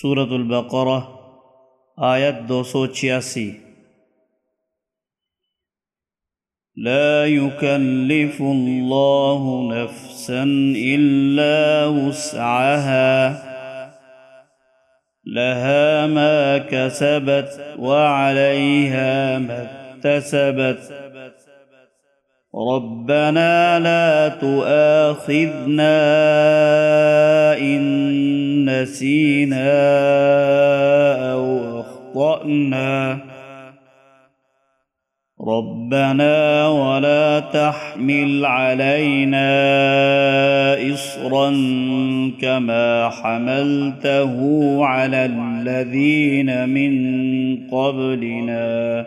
صورت البقرہ آیت دو سو چھیاسی۔ لا يكلف الله نفسا إلا وسعها، لها ما كسبت وعليها ما اكتسبت ربنا لا تؤاخذنا إن نسينا أو أخطأنا ربنا ولا تحمل علينا إصرا كما حملته على الذين من قبلنا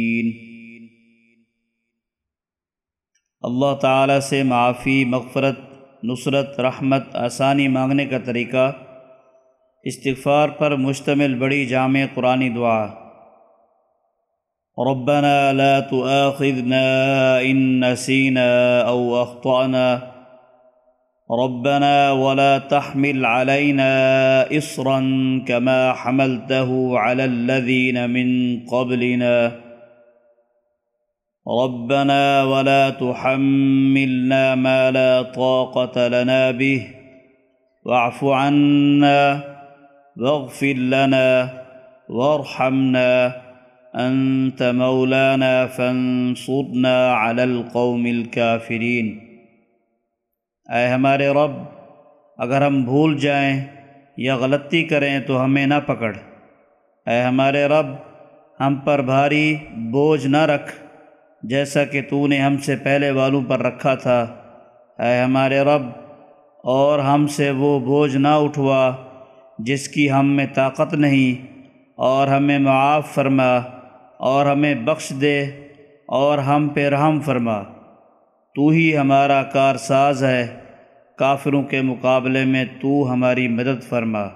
اللہ تعالیٰ سے معافی، مغفرت، نصرت، رحمت آسانی مانگنے کا طریقہ۔ استغفار پر مشتمل بڑی جامع قرآنی دعا۔ ربنا لا تؤاخذنا ان نسينا او اخطانا ربنا ولا تحمل علينا اصرا كما حملته على الذين من قبلنا۔ ربنا ولا تحملنا ما لا طاقة لنا به. واعف عنا، واغفر لنا، وارحمنا. أنت مولانا فانصرنا على القوم الكافرين. اے ہمارے رب، اگر ہم بھول جائیں یا غلطی کریں تو ہمیں نہ پکڑ۔ اے ہمارے رب، ہم پر بھاری بوجھ نہ رکھ۔ جیسا کہ تو نے ہم سے پہلے والوں پر رکھا تھا۔ اے ہمارے رب، اور ہم سے وہ بوجھ نہ اٹھوا جس کی ہم میں طاقت نہیں، اور ہمیں معاف فرما، اور ہمیں بخش دے، اور ہم پہ رحم فرما۔ تو ہی ہمارا کار ساز ہے، کافروں کے مقابلے میں تو ہماری مدد فرما۔